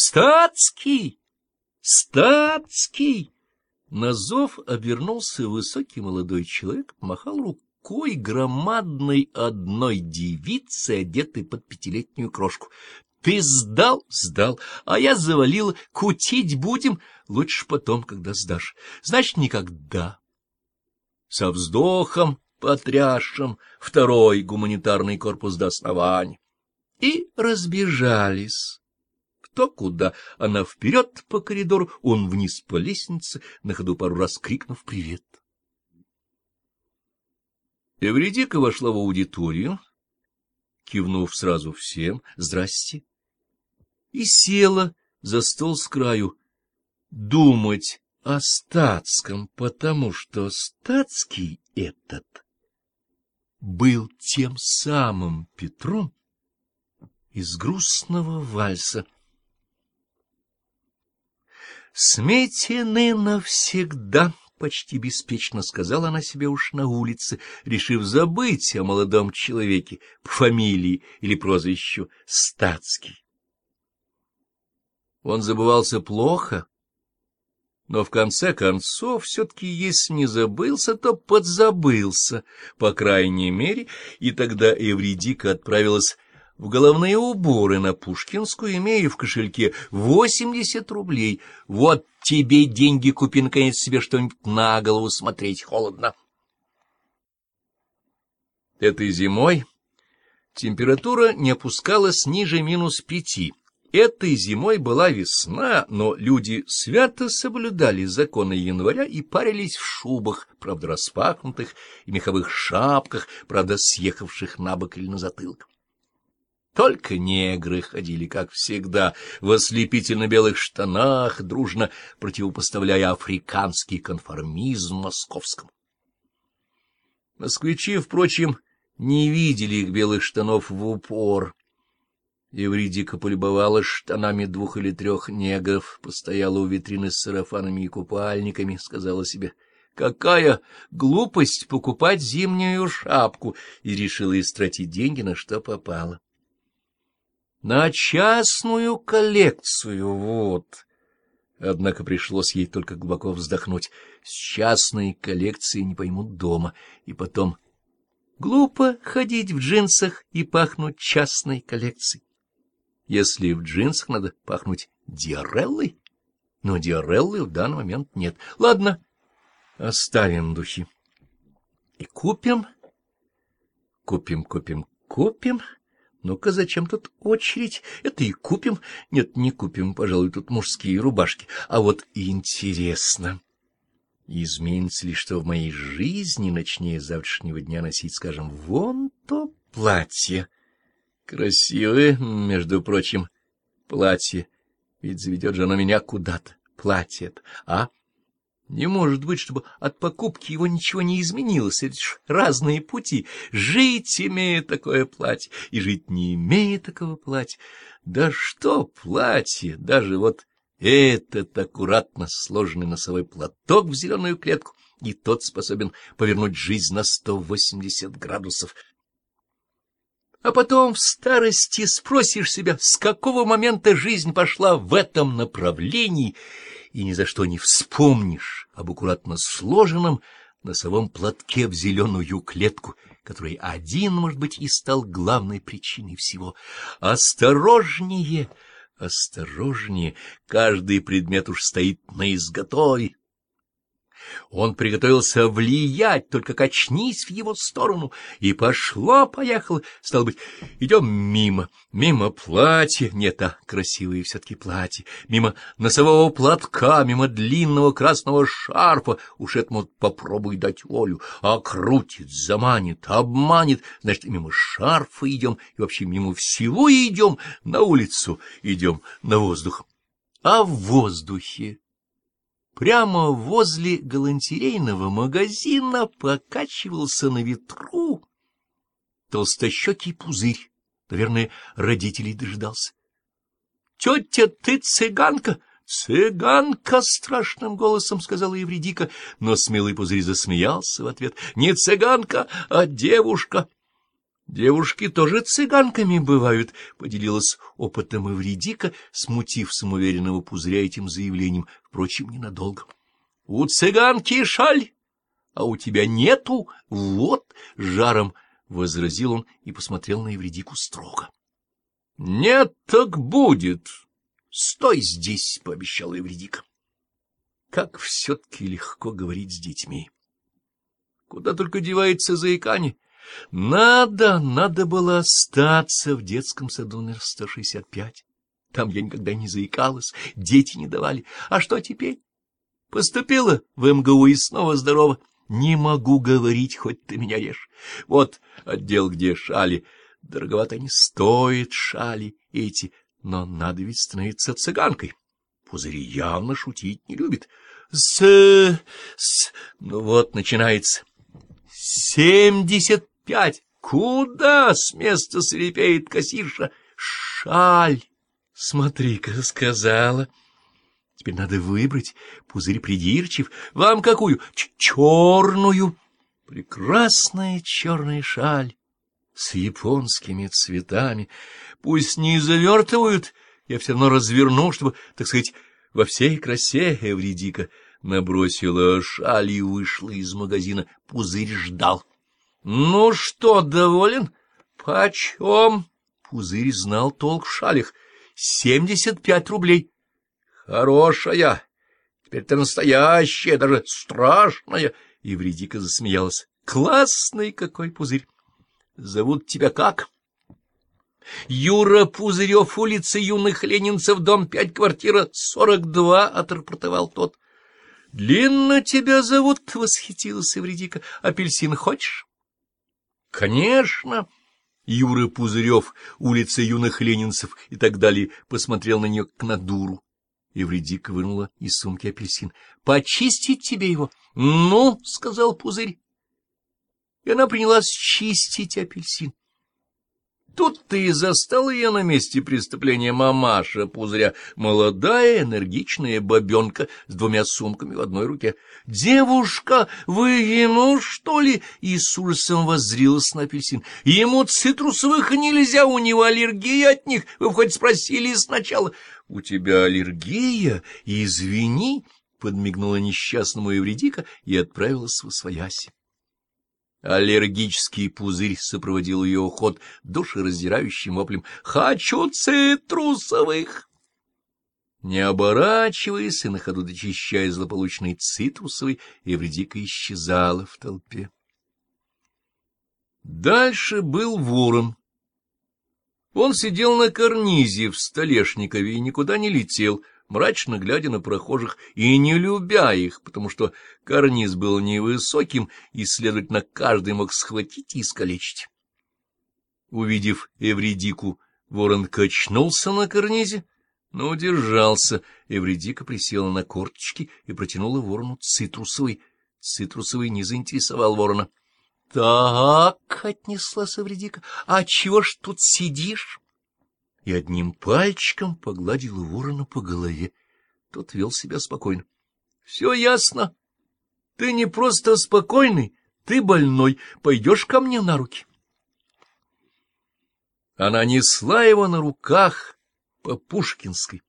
Стацкий! Стацкий! На зов обернулся высокий молодой человек, махал рукой громадной одной девицы, одетой под пятилетнюю крошку. Ты сдал? Сдал. А я завалил. Кутить будем? Лучше потом, когда сдашь. Значит, никогда. Со вздохом, потрясшим, второй гуманитарный корпус до основания. И разбежались. Кто куда, она вперед по коридору, он вниз по лестнице, на ходу пару раз крикнув «Привет!». Эвредика вошла в аудиторию, кивнув сразу всем «Здрасте!» и села за стол с краю думать о статском, потому что статский этот был тем самым Петром из грустного вальса. «Сметены навсегда!» — почти беспечно сказала она себе уж на улице, решив забыть о молодом человеке по фамилии или прозвищу Стацкий. Он забывался плохо, но в конце концов все-таки, если не забылся, то подзабылся, по крайней мере, и тогда Эвредика отправилась в головные уборы на Пушкинскую, имея в кошельке восемьдесят рублей. Вот тебе деньги, купи, наконец, себе что-нибудь на голову, смотреть холодно. Этой зимой температура не опускалась ниже минус пяти. Этой зимой была весна, но люди свято соблюдали законы января и парились в шубах, правда распахнутых, и меховых шапках, правда съехавших на бок или на затылок. Только негры ходили, как всегда, в ослепительно-белых штанах, дружно противопоставляя африканский конформизм московскому. Москвичи, впрочем, не видели их белых штанов в упор, Евридика полюбовалась штанами двух или трех негров, постояла у витрины с сарафанами и купальниками, сказала себе, какая глупость покупать зимнюю шапку, и решила истратить деньги на что попало. На частную коллекцию, вот. Однако пришлось ей только глубоко вздохнуть. С частной коллекцией не поймут дома, и потом... Глупо ходить в джинсах и пахнуть частной коллекцией если в джинсах надо пахнуть диареллой. Но диареллы в данный момент нет. Ладно, оставим духи. И купим, купим, купим, купим. Ну-ка, зачем тут очередь? Это и купим. Нет, не купим, пожалуй, тут мужские рубашки. А вот интересно, изменится ли что в моей жизни, начнее завтрашнего дня носить, скажем, вон то платье? Красивое, между прочим, платье. Ведь заведет же оно меня куда-то. Платье а? Не может быть, чтобы от покупки его ничего не изменилось. Это ж разные пути. Жить, имея такое платье, и жить, не имея такого платья. Да что платье, даже вот этот аккуратно сложенный носовой платок в зеленую клетку, и тот способен повернуть жизнь на сто восемьдесят градусов — а потом в старости спросишь себя, с какого момента жизнь пошла в этом направлении, и ни за что не вспомнишь об аккуратно сложенном носовом платке в зеленую клетку, который один, может быть, и стал главной причиной всего. Осторожнее, осторожнее, каждый предмет уж стоит на изготове, он приготовился влиять, только качнись в его сторону, и пошло-поехало. Стало быть, идем мимо, мимо платья, нет, а красивые все-таки платья, мимо носового платка, мимо длинного красного шарфа. Уж этому попробуй дать волю, а крутит, заманит, обманет. Значит, мимо шарфа идем, и вообще мимо всего идем, на улицу идем, на воздух. А в воздухе Прямо возле галантерейного магазина покачивался на ветру толстощекий пузырь. Наверное, родителей дожидался. — Тетя, ты цыганка? — Цыганка! — страшным голосом сказала Евредика, но смелый пузырь засмеялся в ответ. — Не цыганка, а девушка. Девушки тоже цыганками бывают, — поделилась опытом Эвредика, смутив самоуверенного пузыря этим заявлением, впрочем, ненадолго. — У цыганки шаль, а у тебя нету, вот, — жаром возразил он и посмотрел на Эвредику строго. — Нет, так будет. Стой здесь, — пообещала Эвредика. Как все-таки легко говорить с детьми. Куда только девается заикание. Надо, надо было остаться в детском саду номер 165. Там я никогда не заикалась, дети не давали. А что теперь? Поступила в МГУ и снова здорова. Не могу говорить, хоть ты меня режь. Вот отдел, где шали. Дороговато они стоят, шали эти, но надо ведь становиться цыганкой. Пузыри явно шутить не любит. С... с... Ну вот, начинается. Семьдесят пять. Куда с места свирепеет кассирша? Шаль. Смотри-ка, сказала. Теперь надо выбрать. Пузырь придирчив. Вам какую? Ч черную. Прекрасная черная шаль с японскими цветами. Пусть не завертывают, я все равно разверну, чтобы, так сказать, во всей красе Эвредика набросила шаль и вышла из магазина. Пузырь ждал. — Ну что, доволен? — Почем? Пузырь знал толк в шалях. — Семьдесят пять рублей. — Хорошая. Теперь ты настоящая, даже страшная. Евредика засмеялась. — Классный какой пузырь! Зовут тебя как? — Юра Пузырев, улица юных ленинцев, дом пять, квартира сорок два, — отрапортовал тот. — Длинно тебя зовут, — восхитилась Евредика. — Апельсин хочешь? — Конечно. Юра Пузырев, улица юных ленинцев и так далее, посмотрел на нее как на дуру. Евредика вынула из сумки апельсин. — Почистить тебе его? — Ну, — сказал Пузырь. И она принялась чистить апельсин. Тут ты и застал ее на месте преступления мамаша Пузыря, молодая энергичная бабенка с двумя сумками в одной руке. — Девушка, вы ему, что ли? И с ужасом воззрилась на апельсин. — Ему цитрусовых нельзя, у него аллергия от них. Вы хоть спросили сначала. — У тебя аллергия? Извини, — подмигнула несчастному Евредика и отправилась в свояси. Аллергический пузырь сопроводил ее уход душераздирающим воплем «Хочу цитрусовых!». Не оборачиваясь и на ходу дочищая злополучный цитрусовый, Эвредика исчезала в толпе. Дальше был ворон. Он сидел на карнизе в Столешникове и никуда не летел, — мрачно глядя на прохожих и не любя их, потому что карниз был невысоким, и, следовательно, каждый мог схватить и искалечить. Увидев Эвредику, ворон качнулся на карнизе, но удержался. Эвредика присела на корточки и протянула ворону цитрусовый. Цитрусовый не заинтересовал ворона. — Так, — отнеслась Эвредика, — а чего ж тут сидишь? И одним пальчиком погладила ворона по голове. Тот вел себя спокойно. — Все ясно. Ты не просто спокойный, ты больной. Пойдешь ко мне на руки. Она несла его на руках по Пушкинской.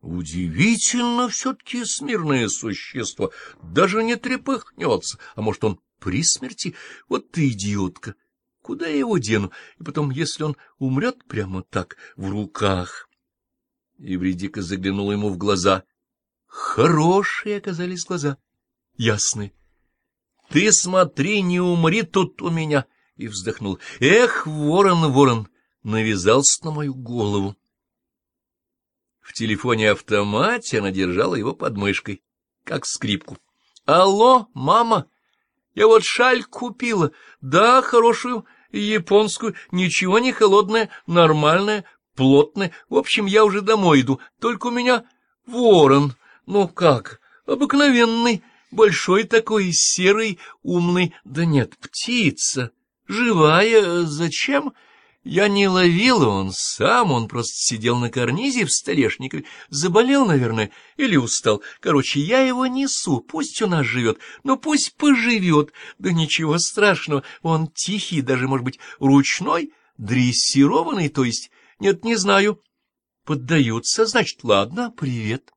Удивительно все-таки смирное существо, даже не трепыхнется, а может, он при смерти? Вот ты идиотка! Куда я его дену? И потом, если он умрет прямо так, в руках... Евредика заглянула ему в глаза. Хорошие оказались глаза, ясные. — Ты смотри, не умри тут у меня! — и вздохнул. — Эх, ворон, ворон, навязался на мою голову. В телефоне-автомате она держала его под мышкой, как скрипку. — Алло, мама, я вот шаль купила. Да, хорошую японскую, ничего не холодное, нормальное, плотное. В общем, я уже домой иду, только у меня ворон. Ну как, обыкновенный, большой такой, серый, умный. Да нет, птица, живая, зачем? Я не ловила он сам, он просто сидел на карнизе в столешнике, заболел, наверное, или устал. Короче, я его несу, пусть у нас живет, но пусть поживет. Да ничего страшного, он тихий, даже, может быть, ручной, дрессированный, то есть, нет, не знаю. Поддаются, значит, ладно, привет.